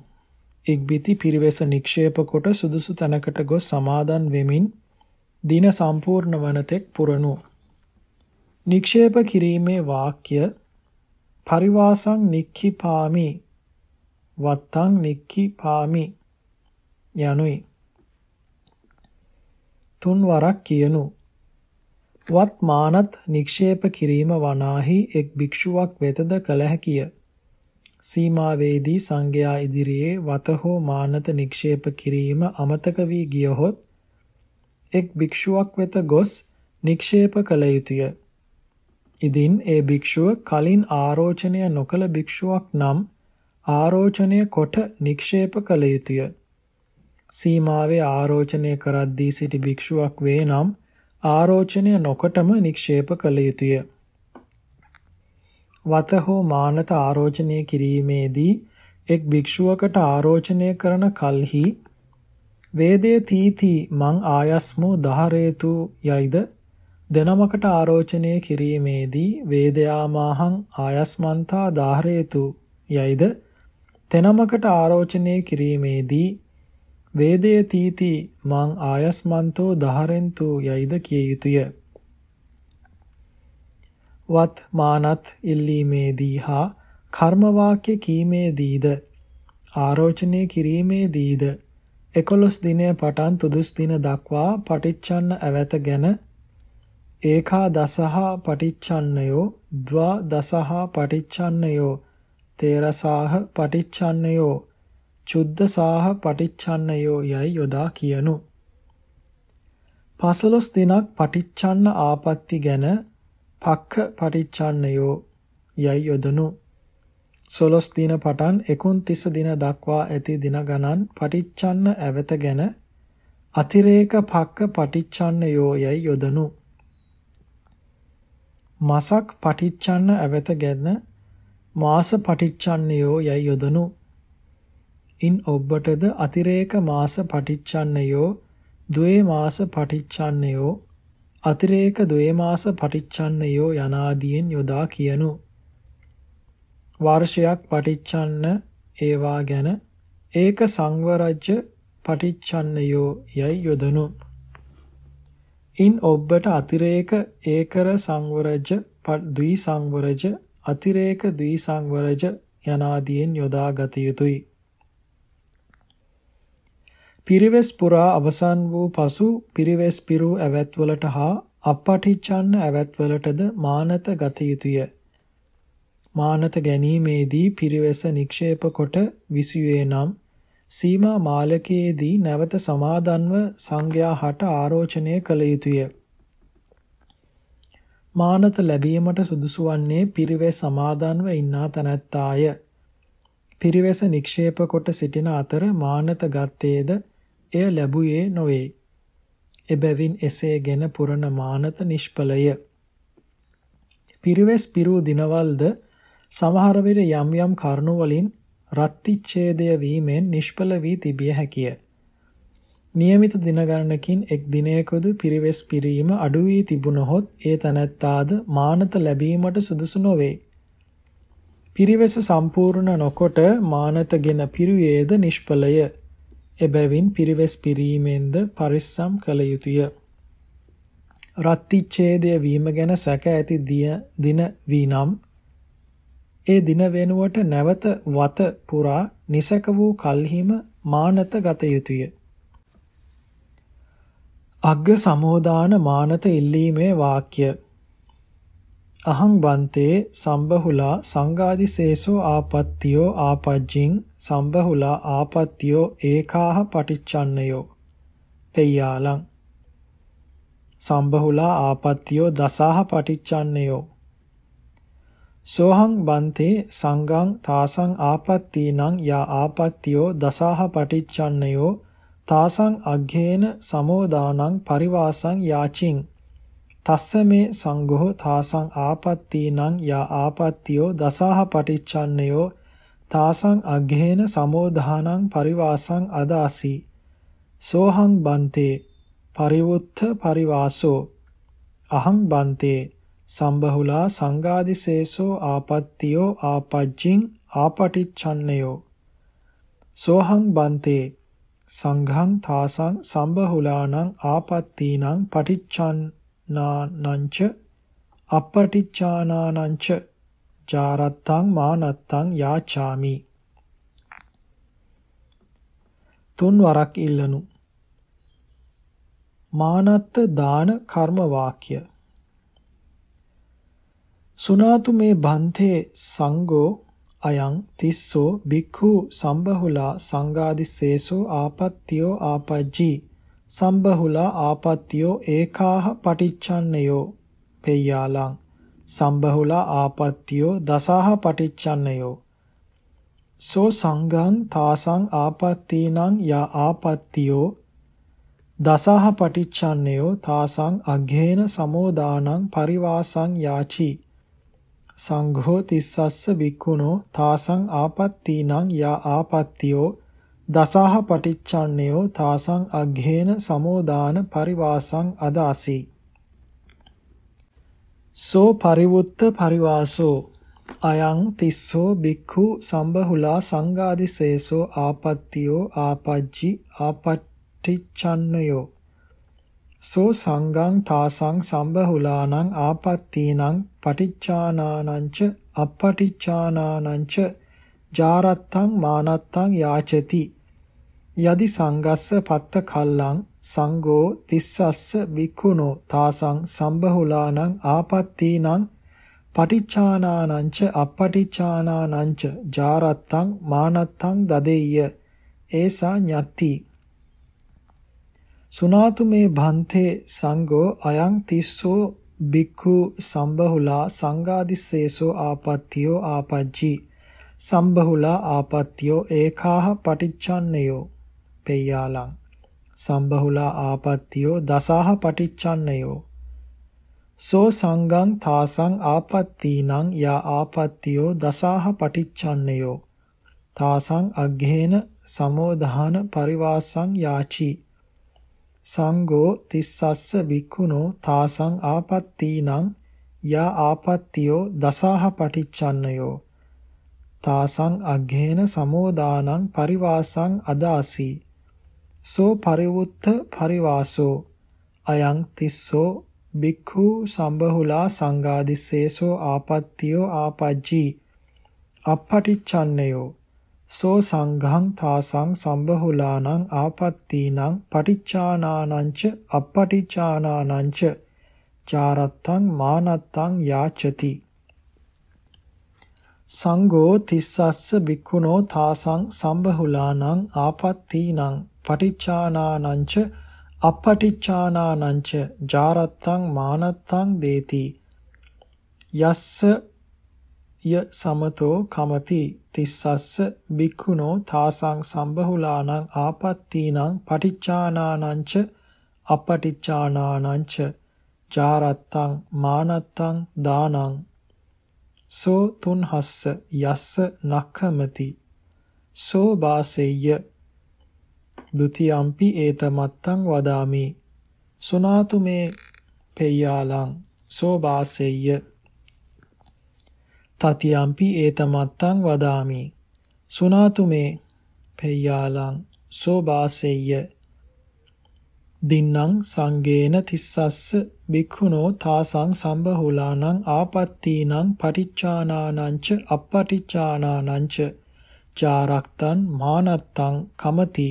ඉක්බිති පිරිවෙස නික්ෂේප කොට සුදුසු තැනකට ගොස් සමාදන් වෙමින් දින සම්පූර්ණ වනතෙක් පුරනු නික්ෂේප කිරීමේ වාක්‍ය පරිවාසං නික්ඛිපාමි වත්තං නික්කි පාමි යනුයි. තුන් වරක් කියනු. වත් මානත් නික්ෂේප කිරීම වනාහි එක් භික්ෂුවක් වෙතද කළ හැකිය. සීමාවේදී සංඝයා ඉදිරියේ වත හෝ මානත නික්ෂේප කිරීම අමතක වී ගියහොත් එක් භික්ෂුවක් වෙත ගොස් නික්ෂේප කළ යුතුය. ඉදින් ඒ භික්ෂුව කලින් ආරෝචනය නොකළ භික්ෂුවක් නම් ආරෝචනය කොට නික්ෂේප කළ යුතුය. සීමාවේ ආරෝචනය කරද්දී සිටි භික්ෂුවක් වේ නම් ආරෝචනය නොකොටම නික්ෂේප කළ යුතුය. වත හෝ මානත ආරෝචනය කිරීමේදී එක් භික්ෂුවකට ආරෝචනය කරන කල්හි වේදේ තීති මං ආයස්මෝ දහරේතු යයිද? දෙනමකට ආරෝචනය කිරීමේදී වේදයාමාහං ආයස්මන්තා දාහරේතු යයිද? තෙනමකට ආරෝචනය කිරීමේදී වේදේ තීති මං ආයස්මන්තෝ දහරෙන්තු යයිද? කිය යුතුය. වත් මානත් ඉල්ලීමේදී හා කර්ම වාක්‍ය කීමේදීද ආරෝචනය කිරීමේදීද 11 දිනය පටන් තුදුස් දින දක්වා පටිච්චන්න ඇවත ගැන ඒකා දසහ පටිච්චන්නයෝ ද්වා දසහ පටිච්චන්නයෝ තේරසාහ පටිච්චන්නයෝ චුද්දසාහ පටිච්චන්නයෝ යයි යොදා කියනු. පසළොස් දිනක් පටිච්චන්න ආපත්ති ගැන පක්ඛ පටිච්චන්නයෝ යයි යොදනු. සොළොස් දින පටන් 29 දින දක්වා ඇති දින ගණන් පටිච්චන්න ඇවත ගැන අතිරේක පක්ක පටිච්චන්න යෝයයි යොදනු. මාසක් පටිච්චන්න ඇවත ගැන මාස පටිච්චන්නයෝ යයි යොදනු. ඉන් ඔබටද අතිරේක මාස පටිච්චන්නයෝ ද්වේ මාස පටිච්චන්නයෝ අතිරේක ද්වේ මාස පටිච්චන්නයෝ යනාදීන් යොදා කියනු. වර්ෂයක් පටිච්චන්න ඒවා ගැන ඒක සංවරජ්‍ය පටිච්චන්නයෝ යයි යොදනු. ඉන් ඔබ්බට අතිරේක ඒකර සංවරජ ද්වි සංවරජ අතිරේක ද්වි සංවරජ යනාදීන් යොදා ගත යුතුය. පිරිවෙස් පුරා අවසන් වූ පසු පිරිවෙස් පිරූ ඇවැත්වලට හා අපපටිච්චන්න ඇවැත්වලටද මානත ගත යුතුය. මානත ගැනීමේදී පිරිවෙස නික්ෂේප කොට විසියේ නම් සීමා මාලකයේදී නැවත සමාදන්ව සංඝයා හට ආරෝචනය කළ යුතුය. මානත ලැබීමට සුදුසු වන්නේ පිරිවෙස් සමාදන්ව ඉන්නා තැනැත්තාය. පිරිවෙස නික්ෂේප කොට සිටින අතර මානත ගත්තේද එය ලැබුවේ නොවේ. එබැවින් එසේගෙන පුරණ මානත නිෂ්ඵලය. පිරිවෙස් පිරූ දිනවල්ද සමහර විට යම් යම් කරුණු වලින් රත්තිච්ඡේදය වීමෙන් නිෂ්ඵල වී තිබිය හැකිය. નિયમિત දින ගණනකින් එක් දිනයකදු පිරිවෙස් පිරීම අඩු වී තිබුණහොත් ඒ තනත්තාද මානත ලැබීමට සුදුසු නොවේ. පිරිවෙස සම්පූර්ණ නොකොට මානතගෙන පිරුවේද නිෂ්ඵලය. එබැවින් පිරිවෙස් පිරීමෙන්ද පරිස්සම් කළ යුතුය. රත්තිච්ඡේදය වීම ගැන සැක ඇති දින වී නම් ඒ දින වෙනුවට නැවත වත පුරා නිසක වූ කල්හිම මානත ගත යුතුය. අග්ග සමෝදාන මානත ඉල්ලීමේ වාක්‍ය අහං බන්තේ සම්බහුලා සංගාදිසේසෝ ආපත්තියෝ ආපජ්ජින් සම්බහුලා ආපත්තියෝ ඒකාහ පටිච්චන්නයෝ පෙය්‍යාලං සම්බහුලා ආපත්තියෝ දසාහ පටිච්චන්නයෝ සෝහං බන්තේ සංගං තාසං ආපත්තීනං යා ආපත්තියෝ දසාහ පටිච්චන්නයෝ තාසං අග්ගේන සමෝදානං පරිවාසං යාචින් තස්ස මේ සංඝෝ තාසං ආපත්තීනං යා ආපත්තියෝ දසාහ පටිච්චන්නයෝ තාසං අග්ගේන සමෝදානං පරිවාසං අදාසි සෝහං බන්තේ පරිවුත්ථ පරිවාසෝ අහං බන්තේ සම්බහුලා සංගාදිසේසෝ ආපත්තියෝ ආපජ්ජින් ආපටිච්ඡන්නයෝ සෝහං බන්තේ සංඝං තාසං සම්බහුලානං ආපත්තීනං පටිච්ඡන්නානංච අපටිච්ඡානානංච ජාරත්තං මානත්තං යාචාමි. තුන් වරක් ඉල්ලනු. මානත්ත දාන කර්ම වාක්‍ය. සුනාතු මේ බන්තේ සංගෝ අයං තිස්සෝ බික්ඛු සම්බහුලා සංගාදිසේසෝ ආපත්තියෝ ආපජ්ජී. සම්බහුලා ආපත්තියෝ ඒකාහ පටිච්චන්නයෝ පෙය්‍යාලං. සම්බහුලා ආපත්තියෝ දසාහ පටිච්චන්නයෝ සෝ සංඝං තාසං ආපත්තීනං යා ආපත්තියෝ දසහ පටිච්චන්නයෝ තාසං අග්ගේන සමෝදානං පරිවාසං යාචි. සංඝෝ තිස්සස්ස බික්කුණෝ තාසං ආපත්තීනං යා ආපත්තියෝ දසහ පටිච්චන්නයෝ තාසං අග්ගේන සමෝදාන පරිවාසං අදාසි. සෝ පරිවුත්ත පරිවාසෝ අයං තිස්සෝ බික්ඛු සම්බහුලා සංඝාදිසේසෝ ආපත්තියෝ ආපජ්ජි ආපට්ඨිච්ඡන්නයෝ. සෝ සංඝං තාසං සම්බහුලානං ආපත්තීනං පටිච්චානානංච අපටිච්චානානංච ජාරත්තං මානත්තං යාචති. යදි සංගස්ස පත්ත කල්ලං සංඝෝ තිස්සස්ස බික්ඛුනෝ තාසං සම්බහුලානං ආපත්තීනං පටිච්චානානංච අපටිච්චානානංච ජාරත්තං මානත්තං දදෙය්‍ය ඒසා ඤත්ති. සුනාතු මේ භන්තේ සංඝෝ අයං තිස්සෝ බික්ඛු සම්බහුලා සංඝාදිස්සේසෝ ආපත්තියෝ ආපජ්ජි සම්බහුලා ආපත්තියෝ ඒකාහ පටිච්චන්නයෝ පෙය්‍යාලං. සම්බහුලා ආපත්තියෝ දසාහ පටිච්චන්නයෝ. සෝ සංගං තාසං ආපත්තීනං යා ආපත්තියෝ දසාහ පටිච්චන්නයෝ. තාසං අග්ගේන සමෝධාන පරිවාසං යාචි. සංඝෝ තිස්සස්ස වික්ඛුනෝ තාසං ආපත්තීනං යා ආපත්තියෝ දසාහ පටිච්චන්නයෝ. තාසං අග්ගේන සමෝදානං පරිවාසං අදාසි. සෝ පරිවුත්ත පරිවාසෝ අයං තිස්සෝ බික්ඛු සම්බහුලා සංඝාදිස්සේසෝ ආපත්තියෝ ආපජ්ජි අප්පටිච්චන්නයෝ සෝ සංඝං තාසං සම්බහුලානං ආපත්තීනං පටිච්චානානංච අප්පටිච්චානානංච චාරත්තං මානත්තං යාචති සංඝෝ තිස්සස්ස බික්ඛුනෝ තාසං සම්බහුලානං ආපත්තීනං පටිච්චානානංච අපටිච්චානානංච ජාරත්තං මානත්තං දේති. යස්ස ය සමතෝ කමති තිස්සස්ස බික්ඛුනෝ තාසං සම්බහුලානං ආපත්තීනං පටිච්චානානංච අපටිච්චානානංච ජාරත්තං මානත්තං දානං. සෝ තුන්හස්ස යස්ස නක්ඛමති. සෝ වාසෙය්‍ය ဒ ුතියම්පි ඒතමත්තං වදාමි. සුනාතු මේ පෙය්‍යාලං සෝ වාසෙය්‍ය තතියම්පි ඒතමත්තං වදාමි. සුනාතු මේ පෙය්‍යාලං සෝ වාසෙය්‍ය දින්නම් සංගේන තිස්සස්ස බික්ඛුනෝ තාසං සම්බහුලානං ආපත්තීනං පටිච්චානානංච අපටිච්චානානංච චාරක්තං මානත්තං කමති.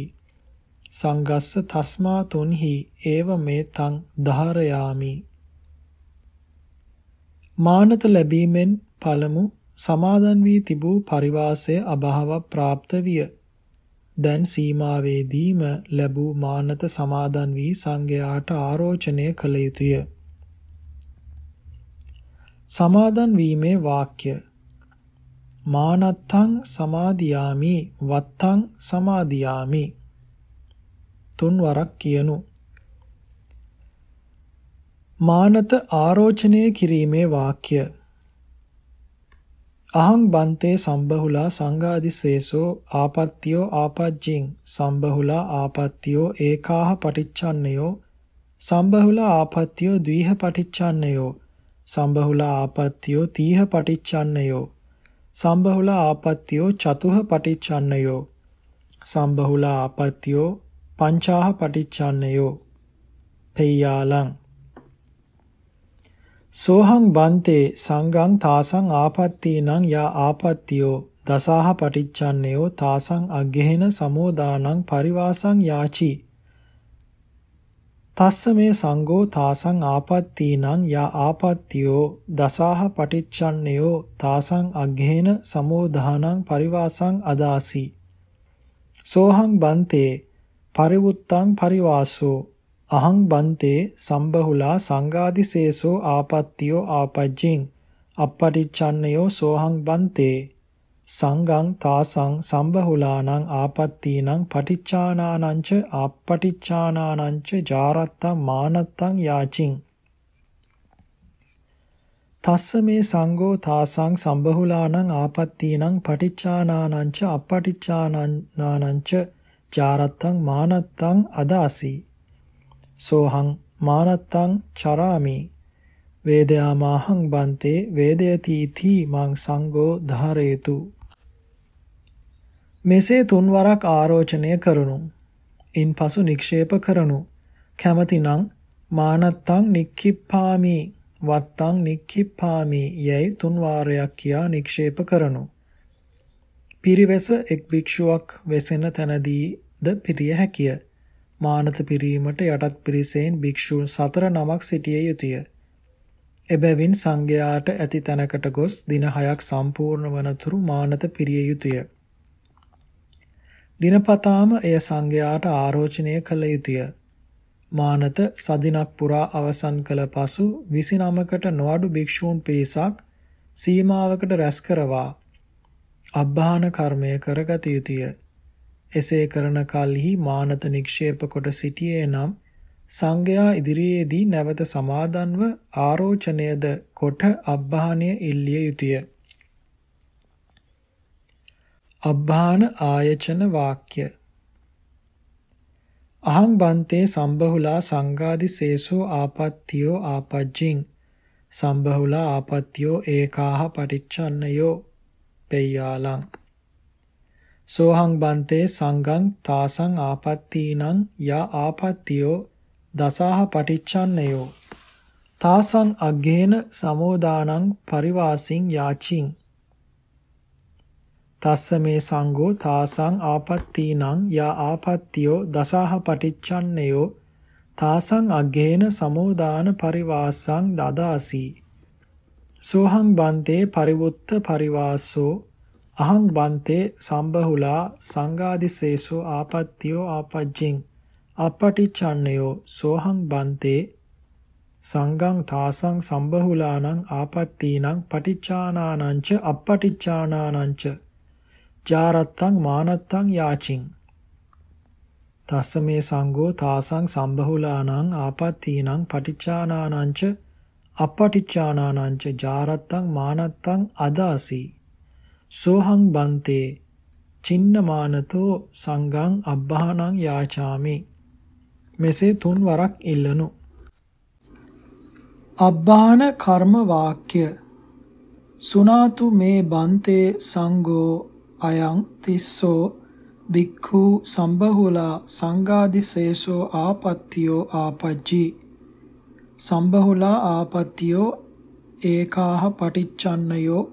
සංගස්ස තස්මා තුන්හි ඒව මේතං ධාරයාමි මානත ලැබීමෙන් පළමු සමාදන් වී තිබූ පරිවාසය අභාව ප්‍රාප්ත විය. දැන් සීමාවේදීම ලැබූ මානත සමාදන් වී සංඝයාට ආරෝචනය කළ යුතුය. සමාදන් වීමේ වාක්‍ය මානත්තං සමාදියාමි වත්තං සමාදියාමි තුන් වරක් කියනු. මානත ආරෝචනය කිරීමේ වාක්‍ය අහං බන්තේ සම්බහුලා සංඝාදිසේසෝ ආපත්තියෝ ආපජ්ජින් සම්බහුලා ආපත්තියෝ ඒකාහ පටිච්චන්නයෝ සම්බහුලා ආපත්තියෝ ද්විහ පටිච්චන්නයෝ සම්බහුලා ආපත්තියෝ තීහ පටිච්චන්නයෝ සම්බහුලා ආපත්තියෝ චතුහ පටිච්චන්නයෝ සම්බහුලා ආපත්තියෝ පංචාහ පටිච්චන්නයෝ. පෙය්‍යාලං. සෝහං බන්තේ සංගං තාසං ආපත්තීනං යා ආපත්තියෝ. දසාහ පටිච්චන්නයෝ තාසං අග්ගහෙන සමෝදානං පරිවාසං යාචි. තස්ස මේ සංඝෝ තාසං ආපත්තීනං යා ආපත්තියෝ. දසාහ පටිච්චන්නයෝ තාසං අග්ගේන සමෝධානං පරිවාසං අදාසි. සෝහං බන්තේ පරිවුත්තං පරිවාසෝ අහං බන්තේ සම්බහුලා සංඝාදිසේසෝ ආපත්තියෝ ආපජ්ජින් අපපටිච්චන්නයෝ සෝහං බන්තේ සංගං තාසං සම්බහුලානං ආපත්තීනං පටිච්චානානංච ආපටිච්චානානංච ජාරත්තං මානත්තං යාචින් තස්ස මේ සංඝෝ තාසං සම්බහුලානං ආපත්තීනං පටිච්චානානංච අපටිච්චානානංච ජාරත්තං මානත්තං අදාසි। සෝහං මානත්තං චරාමි। වේදයාමාහං බන්තේ වේදයතිති මං සංඝෝ ධාරේතු। මෙසේ තුන්වරක් ආරෝචනය කරනු। ඉන්පසු නික්ෂේප කරනු। කැමතිනම් මානත්තං නික්ඛිප්පාමි। වත්තං නික්ඛිප්පාමි යයි තුන් වාරයක් කියා නික්ෂේප කරනු। පිරිවෙස එක් භික්ෂුවක් වෙසෙන තැනදීද පිරිය හැකිය මානත පිරීමට යටත් පිරිසෙන් භික්ෂූන් සතර නමක් සිටිය යුතුය එබැවින් සංඝයාට ඇති තැනකට ගොස් දින 6ක් සම්පූර්ණ වනතුරු මානත පිරිය යුතුය. දිනපතාම එය සංඝයාට ආරෝචනය කළ යුතුය. මානත සදිනක් පුරා අවසන් කළ පසු 29කට නොඅඩු භික්ෂූන් පිරිසක් සීමාවකට රැස් කරවා අබ්බාහන කර්මය කරගත යුතුය. එසේ කරන කල්හි මානත නික්ෂේප කොට සිටියේ නම් සංඝයා ඉදිරියේදී නැවත සමාදන්ව ආරෝචනයද කොට අබ්බාහනය ඉල්ලිය යුතුය. අබ්බාන ආයචන වාක්‍ය අහං බන්තේ සම්බහුලා සංඝාදි සේසෝ ආපත්තියෝ ආපජ්ජින් සම්බහුලා ආපත්තියෝ ඒකාහ පටිච්චන්නයෝ පෙය්‍යාලං. සෝහං බන්තේ සංඝං තාසං ආපත්තීනං යා ආපත්තියෝ දසාහ පටිච්චන්නයෝ තාසං අග්ගේන සමෝදානං පරිවාසින් යාචින්. තස්ස මේ සංඝෝ තාසං ආපත්තීනං යා ආපත්තියෝ දසාහ පටිච්චන්නයෝ තාසං අග්ගේන සමෝදාන පරිවාසං දදාසි. සෝහං බන්තේ පරිවුත්ත පරිවාසෝ අහං බන්තේ සම්බහුලා සංඝාදිසේසෝ ආපත්තියෝ ආපජ්ජින් අපටිච්චන්නයෝ සෝහං බන්තේ සංගං තාසං සම්බහුලානං ආපත්තීනං පටිච්චානානංච අපටිච්චානානංච ජාරත්තං මානත්තං යාචින්. තස්ස මේ සංඝෝ තාසං සම්බහුලානං ආපත්තීනං පටිච්චානානංච අපටිච්චානානංච ජාරත්තං මානත්තං අදාසි। සෝහං බන්තේ චින්නමානතෝ සංගං අබ්බහනං යාචාමි। මෙසේ තුන් වරක් ඉල්ලනු. අබ්බාන කර්ම වාක්‍ය। සුනාතු මේ බන්තේ සංඝෝ අයං තිස්සෝ බික්ඛු සම්බහුලා සංඝාදිසේසෝ ආපත්තියෝ ආපජ්ජි। සම්බහුලා ආපත්තියෝ ඒකාහ පටිච්චන්නයෝ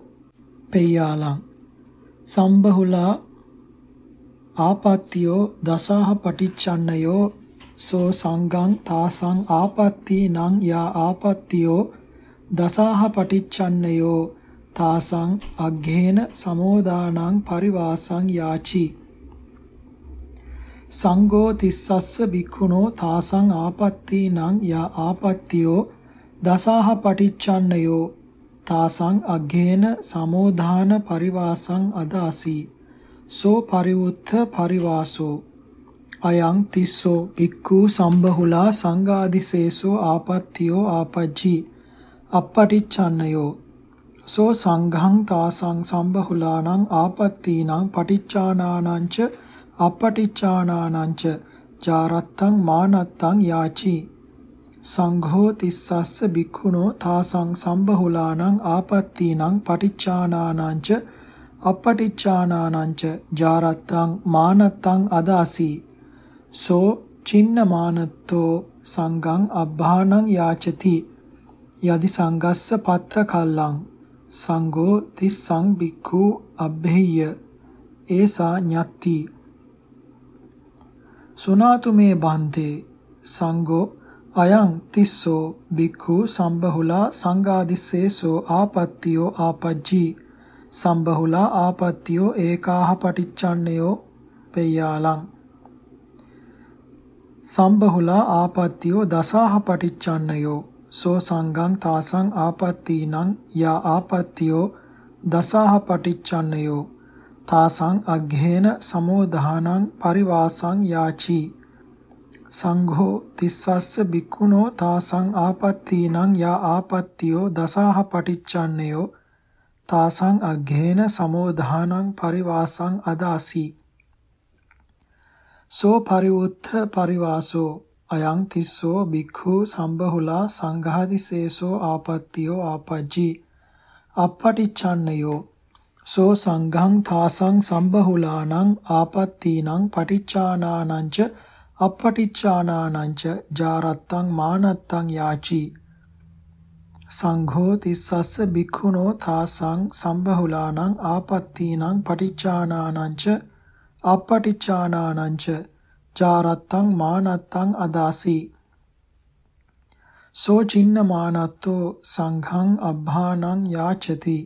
පෙය්‍යාලං. සම්බහුලා ආපත්තියෝ දසාහ පටිච්චන්නයෝ සෝ සංගං තාසං ආපත්ති නං යා ආපත්තියෝ දසාහ පටිච්චන්නයෝ තාසං අග්ගේන සමෝදානං පරිවාසං යාචි. සංඝෝ තිස්සස්ස බික්ඛුනෝ තාසං ආපත්ති නං යා ආපත්තියෝ දසාහ පටිච්චන්නයෝ තාසං අග්ගේන සමෝදාන පරිවාසං අදාසි සෝ පරිවුත්ථ පරිවාසෝ අයං තිස්සෝ භික්ඛු සම්බහුලා සංඝාදිසේසෝ ආපත්තියෝ ආපජ්ජි අප්පටිච්චන්නයෝ සෝ සංඝං තාසං සම්බහුලානං ආපත්තීනං පටිච්චානානංච අප්පටිච්චානානංච ජාරත්තං මානත්තං යාචි සංඝෝ තිස්සස්ස භික්ඛුනෝ තාසං සම්බහුලානං ආපත්තීනං පටිච්චානානංච අප්පටිච්චානානංච ජාරත්තං මානත්තං අදාසී සෝ චින්නමානත්තෝ සංගං අබ්බානං යාචති යදි සංගස්ස පත්ත කල්ලං සංඝෝ තිස්සං බික්ඛු අබ්බෙය්‍ය ඒසා ඤත්ති සුනාතු මේ බන්තේ සංඝෝ අයං තිස්සෝ බික්ඛු සම්බහුලා සංඝාදිස්සේසෝ ආපත්තියෝ ආපජ්ජී සම්බහුලා ආපත්තියෝ ඒකාහ පටිච්චන්නයෝ පෙය්‍යාලං සම්බහුලා ආපත්තියෝ දසාහ පටිච්චන්නයෝ සෝ සංගං තාසං ආපත්තීනං යා ආපත්තියෝ දසාහ පටිච්චන්නයෝ තාසං අග්ඝේන සමෝධානං පරිවාසං යාචි. සංඝෝ තිස්සස්ස බික්කුණෝ තාසං ආපත්තීනං යා ආපත්තියෝ දසාහ පටිච්චන්නයෝ තාසං අග්ඝේන සමෝධානං පරිවාසං අදාසී. සෝ පරිවුත්ථ පරිවාසෝ අයං තිස්සෝ බික්ඛු සම්බහුලා සංඝාදිසේසෝ ආපත්තියෝ ආපජ්ජි. අප්පටිච්ඡන්නයෝ සෝ සංඝං තාසං සම්බහුලානං ආපත්තීනං පටිච්චානානං ච අප්පටිච්චානානං ච ජාරත්තං මානත්තං යාචි. සංඝෝ තිස්සස්ස බික්ඛුනෝ තාසං සම්බහුලානං ආපත්තීනං පටිච්චානානං ච අපටිච්චානානංච චාරත්තං මානත්තං අදාසි. සෝ චින්න මානත්තෝ සංඝං අබ්භානං යාචති.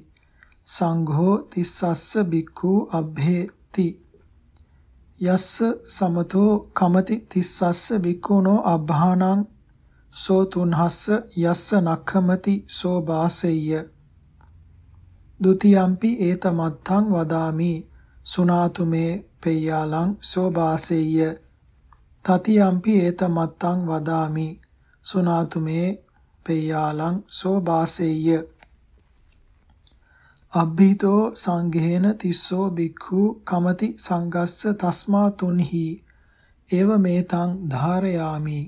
සංඝෝ තිස්සස්ස බික්ඛු අබ්භේති යස්ස සමතෝ කමති තිස්සස්ස බික්ඛුනෝ අබ්භානං සෝ තුන්හස්ස යස්ස නක්ඛමති සෝ බාසෙය්‍ය ဒ ුතියම්පි ඒතමත්තං වදාමි සුනාතු මේ පෙය්‍යාලං සෝබාසෙය්‍ය. තතියම්පි ඒතමත්තං වදාමි සුනාතු මේ පෙය්‍යාලං සෝබාසෙය්‍ය. අබ්බීතෝ සංඝේන තිස්සෝ බික්ඛු කමති සංගස්ස තස්මා තුන්හි. ඒව මේතං ධාරයාමි.